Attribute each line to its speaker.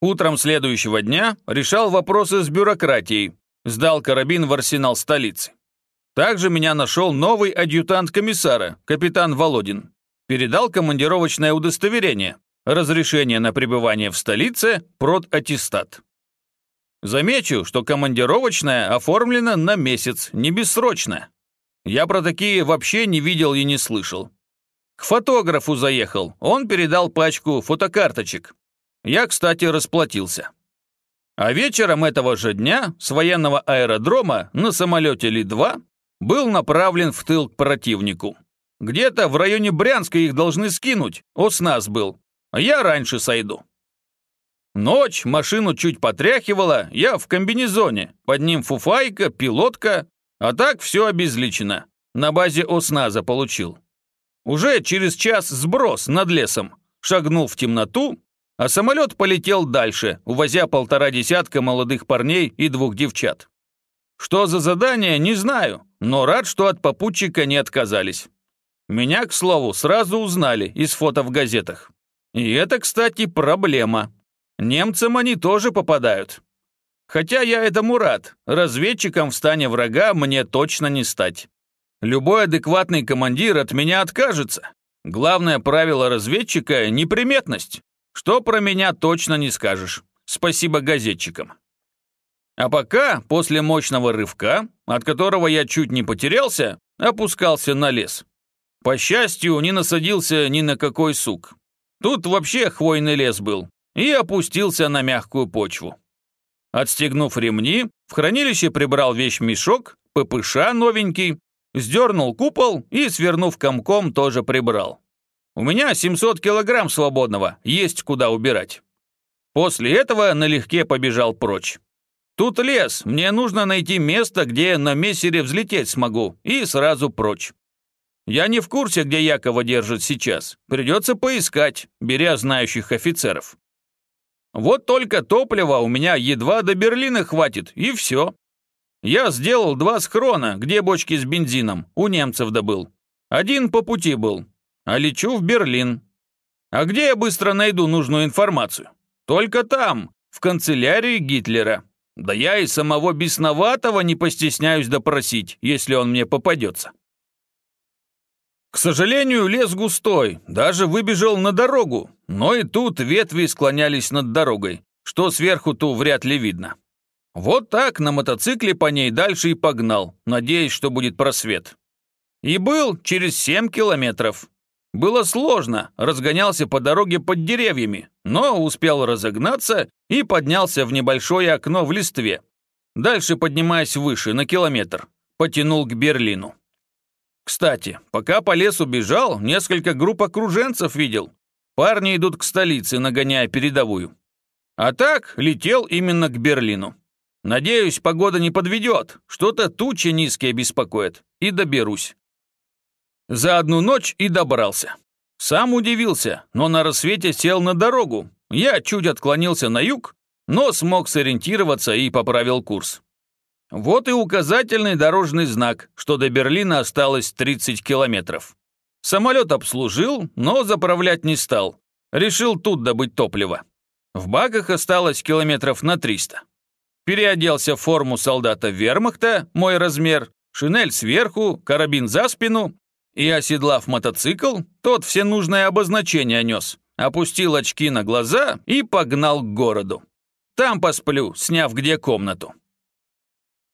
Speaker 1: Утром следующего дня решал вопросы с бюрократией, сдал карабин в арсенал столицы. Также меня нашел новый адъютант комиссара, капитан Володин. Передал командировочное удостоверение, разрешение на пребывание в столице, продаттестат. Замечу, что командировочное оформлено на месяц, не бессрочно. Я про такие вообще не видел и не слышал. К фотографу заехал, он передал пачку фотокарточек. Я, кстати, расплатился. А вечером этого же дня с военного аэродрома на самолете Ли-2 был направлен в тыл к противнику. Где-то в районе Брянска их должны скинуть, ОСНАС был. Я раньше сойду. Ночь, машину чуть потряхивала, я в комбинезоне, под ним фуфайка, пилотка, а так все обезличено. На базе ОСНАЗа получил. Уже через час сброс над лесом. Шагнул в темноту, а самолет полетел дальше, увозя полтора десятка молодых парней и двух девчат. Что за задание, не знаю, но рад, что от попутчика не отказались. Меня, к слову, сразу узнали из фото в газетах. И это, кстати, проблема. Немцам они тоже попадают. Хотя я этому рад, разведчиком в стане врага мне точно не стать. Любой адекватный командир от меня откажется. Главное правило разведчика – неприметность. Что про меня точно не скажешь. Спасибо газетчикам. А пока, после мощного рывка, от которого я чуть не потерялся, опускался на лес. По счастью, не насадился ни на какой сук. Тут вообще хвойный лес был, и опустился на мягкую почву. Отстегнув ремни, в хранилище прибрал вещь-мешок, ППШ новенький, сдернул купол и, свернув комком, тоже прибрал. У меня 700 килограмм свободного, есть куда убирать. После этого налегке побежал прочь. Тут лес, мне нужно найти место, где на мессере взлететь смогу, и сразу прочь. Я не в курсе, где Якова держит сейчас. Придется поискать, беря знающих офицеров. Вот только топлива у меня едва до Берлина хватит, и все. Я сделал два схрона, где бочки с бензином, у немцев добыл. Один по пути был, а лечу в Берлин. А где я быстро найду нужную информацию? Только там, в канцелярии Гитлера. Да я и самого бесноватого не постесняюсь допросить, если он мне попадется. К сожалению, лес густой, даже выбежал на дорогу, но и тут ветви склонялись над дорогой, что сверху-то вряд ли видно. Вот так на мотоцикле по ней дальше и погнал, надеясь, что будет просвет. И был через 7 километров. Было сложно, разгонялся по дороге под деревьями, но успел разогнаться и поднялся в небольшое окно в листве. Дальше поднимаясь выше, на километр, потянул к Берлину. Кстати, пока по лесу бежал, несколько групп окруженцев видел. Парни идут к столице, нагоняя передовую. А так, летел именно к Берлину. Надеюсь, погода не подведет, что-то тучи низкие беспокоят, и доберусь. За одну ночь и добрался. Сам удивился, но на рассвете сел на дорогу. Я чуть отклонился на юг, но смог сориентироваться и поправил курс. Вот и указательный дорожный знак, что до Берлина осталось 30 километров. Самолет обслужил, но заправлять не стал. Решил тут добыть топливо. В баках осталось километров на 300. Переоделся в форму солдата вермахта, мой размер, шинель сверху, карабин за спину и, оседлав мотоцикл, тот все нужное обозначение нес, опустил очки на глаза и погнал к городу. Там посплю, сняв где комнату.